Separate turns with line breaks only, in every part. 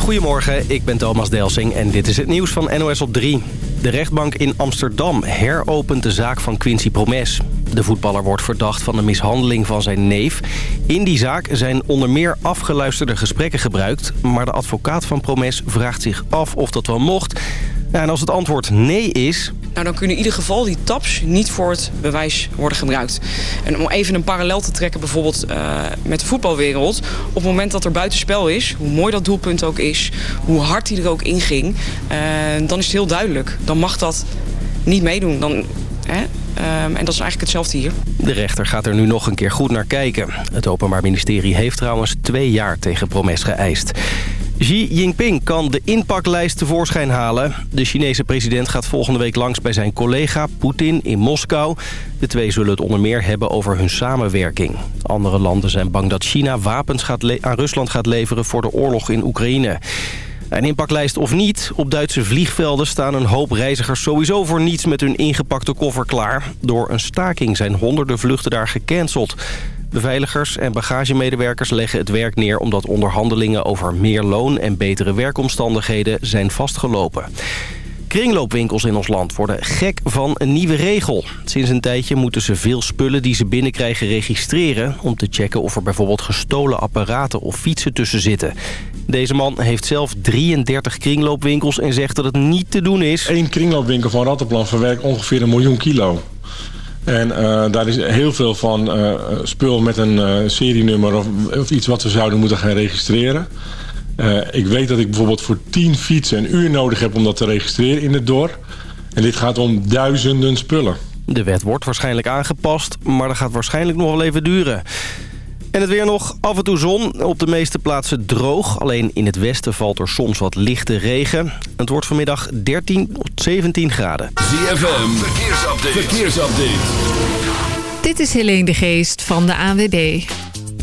Goedemorgen, ik ben Thomas Delsing en dit is het nieuws van NOS op 3. De rechtbank in Amsterdam heropent de zaak van Quincy Promes. De voetballer wordt verdacht van de mishandeling van zijn neef. In die zaak zijn onder meer afgeluisterde gesprekken gebruikt... maar de advocaat van Promes vraagt zich af of dat wel mocht... En als het antwoord nee is...
Nou, dan kunnen in ieder geval die taps niet voor het bewijs worden gebruikt. En om even een parallel te trekken bijvoorbeeld uh, met de voetbalwereld... op het moment dat er buitenspel is, hoe mooi dat doelpunt ook is... hoe hard hij er ook inging, uh, dan is het heel duidelijk. Dan mag dat niet meedoen. Dan, hè? Um, en dat is eigenlijk hetzelfde hier.
De rechter gaat er nu nog een keer goed naar kijken. Het Openbaar Ministerie heeft trouwens twee jaar tegen Promes geëist. Xi Jinping kan de inpaklijst tevoorschijn halen. De Chinese president gaat volgende week langs bij zijn collega Poetin in Moskou. De twee zullen het onder meer hebben over hun samenwerking. Andere landen zijn bang dat China wapens gaat aan Rusland gaat leveren voor de oorlog in Oekraïne. Een inpaklijst of niet, op Duitse vliegvelden staan een hoop reizigers sowieso voor niets met hun ingepakte koffer klaar. Door een staking zijn honderden vluchten daar gecanceld. Beveiligers en bagagemedewerkers leggen het werk neer... omdat onderhandelingen over meer loon en betere werkomstandigheden zijn vastgelopen. Kringloopwinkels in ons land worden gek van een nieuwe regel. Sinds een tijdje moeten ze veel spullen die ze binnenkrijgen registreren... om te checken of er bijvoorbeeld gestolen apparaten of fietsen tussen zitten. Deze man heeft zelf 33 kringloopwinkels en zegt dat het niet te doen is.
Eén kringloopwinkel van Rattenplan verwerkt ongeveer een miljoen kilo. En uh, daar is heel veel van uh, spul met een uh, serienummer of, of, iets wat we zouden moeten gaan registreren. ik weet dat ik bijvoorbeeld voor 10 fietsen een uur nodig heb om dat te registreren in het dorp. En dit gaat om duizenden spullen.
De wet wordt waarschijnlijk aangepast, maar dat gaat waarschijnlijk nog wel even duren. En het weer nog af en toe zon. Op de meeste plaatsen droog. Alleen in het westen valt er soms wat lichte regen. Het wordt vanmiddag 13 tot 17 graden.
ZFM, verkeersupdate. verkeersupdate.
Dit is Helene de Geest van de ANWB.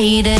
it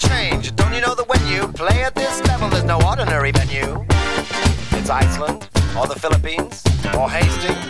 change. Don't you know that when you play at this level, there's no ordinary venue? It's Iceland, or the Philippines, or Hastings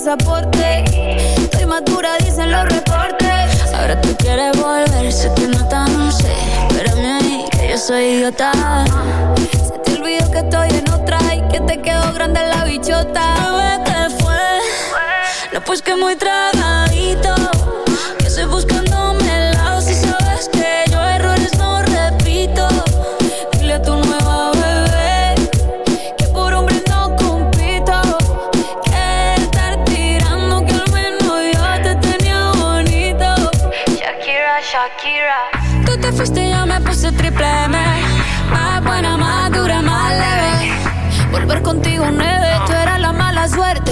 pasaporte. Estoy madura, dicen los reportes.
Ahora tú quieres volver, sé que no tan sé. Espérame ahí, que yo soy idiota.
Se te olvidó que estoy en otra y que te quedó grande la bichota.
Bebé, ¿qué fue? No, pues que muy tragadito. Que estoy
buscando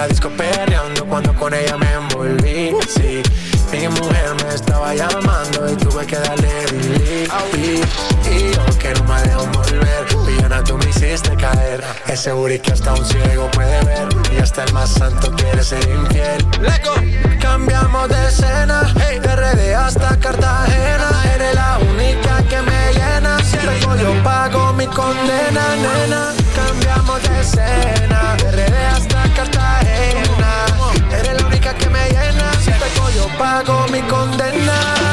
la disco perreando
cuando con ella me envolví. Sí, mi mujer me estaba llamando y tuve que darle delete. Y, y yo no me dejo volver, villana tú me hiciste caer. Ese booty que hasta un ciego puede ver y hasta el más santo quiere ser infiel. Leco, cambiamos de escena, hey. de RD hasta Cartagena. Eres la única que me llena, siempre yo pago mi condena, nena escena, de Rede hasta Cartagena. Eres la única que me llena, si te cojo pago mi condena.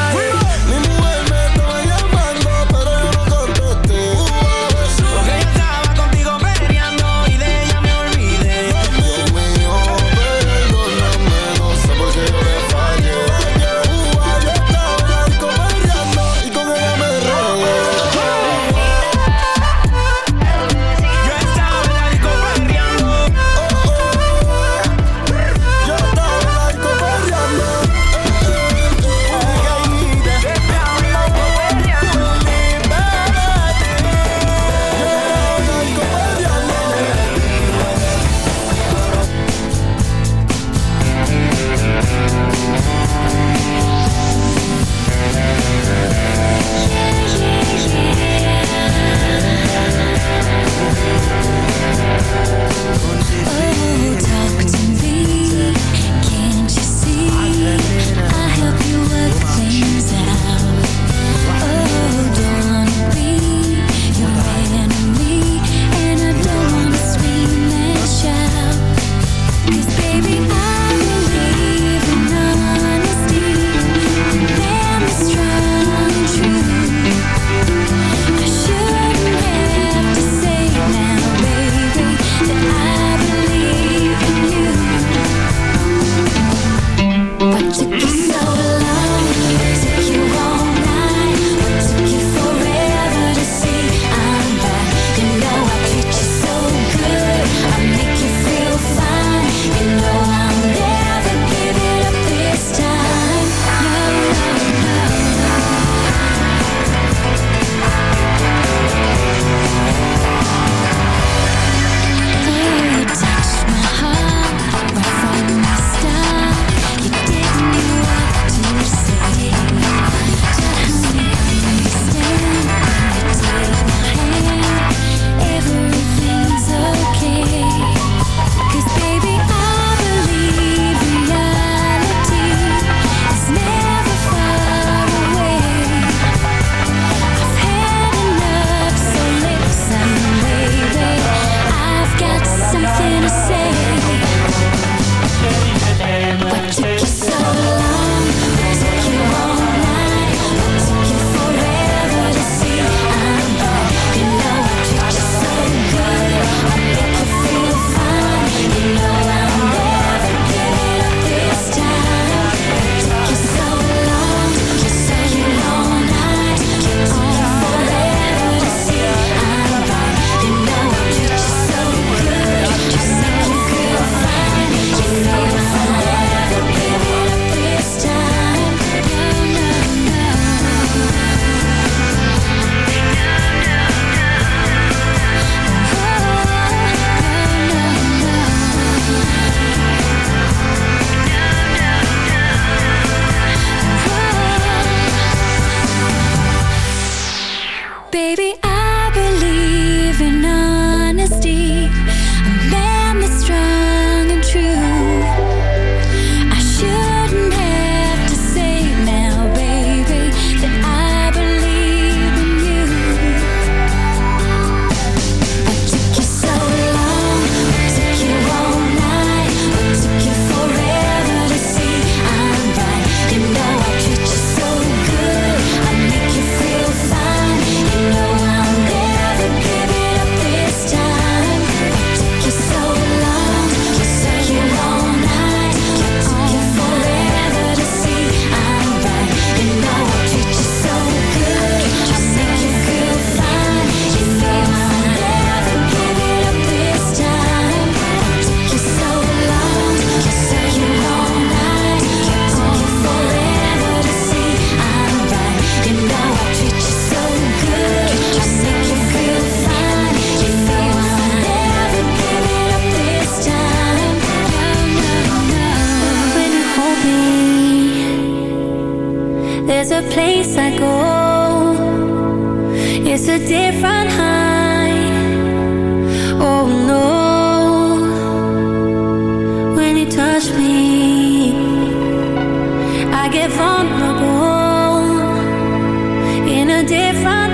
Vulnerable in a different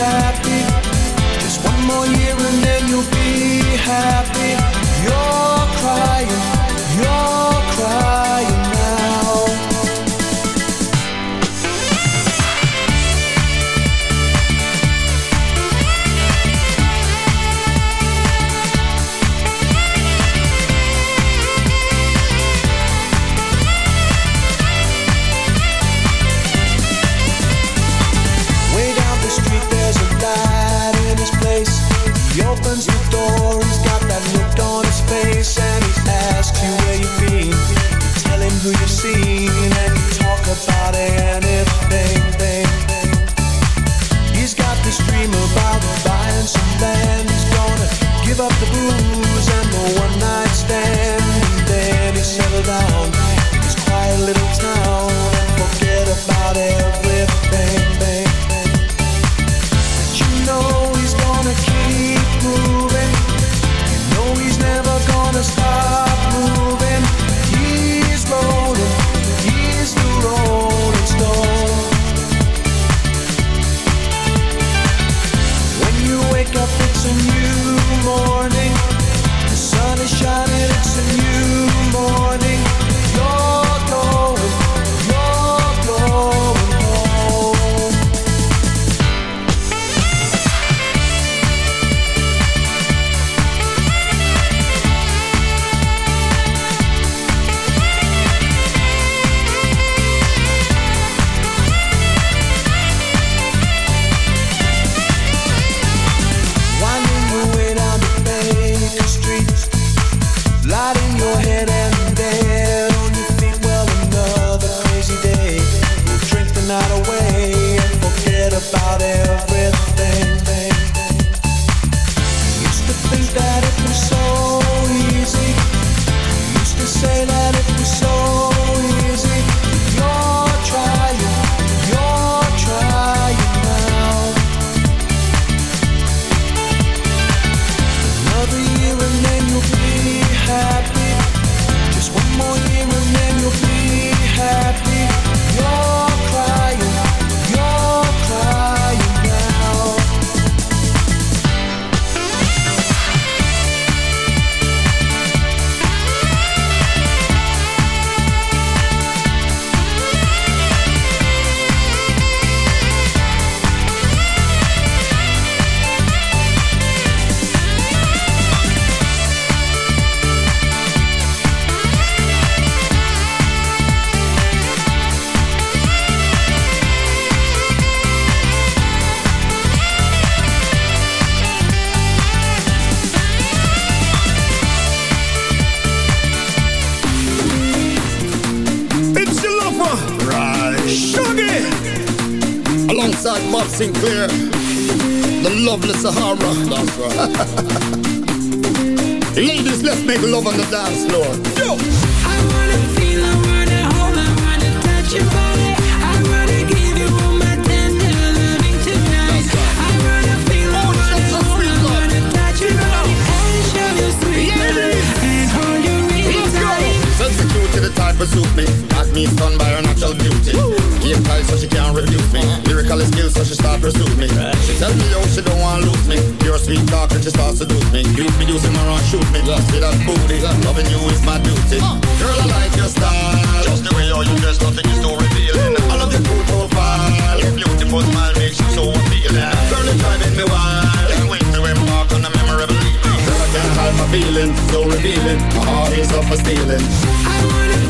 happy.
Just one more year and then you'll be happy. the
skills, so she start pursue me. Right. She tell me how she don't want lose me. Your sweet talk and she starts seduce me. You be using my run, shoot me. Love. See that booty, loving you is my duty. Girl, I like your style. Just the way all you dress, nothing is so revealing. I love your cool profile. Your beautiful smile makes you so appealing. Girl, you're driving me wild. Can't wait to embark on a memorable evening. Girl, I can't hide my feelings, so revealing. My heart is up for stealing.
I wanna